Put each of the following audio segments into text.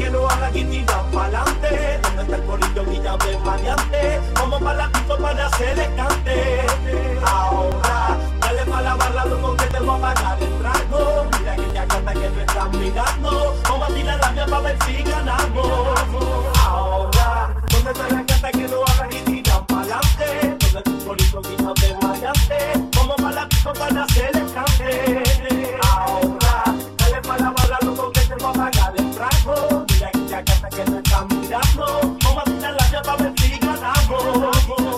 que lo haga quien tira pa'lante. ¿Dónde está el corillo que ya ves maleante? Como para la Caminamos, vamos a tirar la llave para ver si ganamos.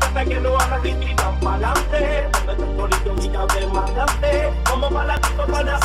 Hasta que no hablas y tiran pa'lante. No estás solito y ya mandaste. cómo pa'lante, pa'lante.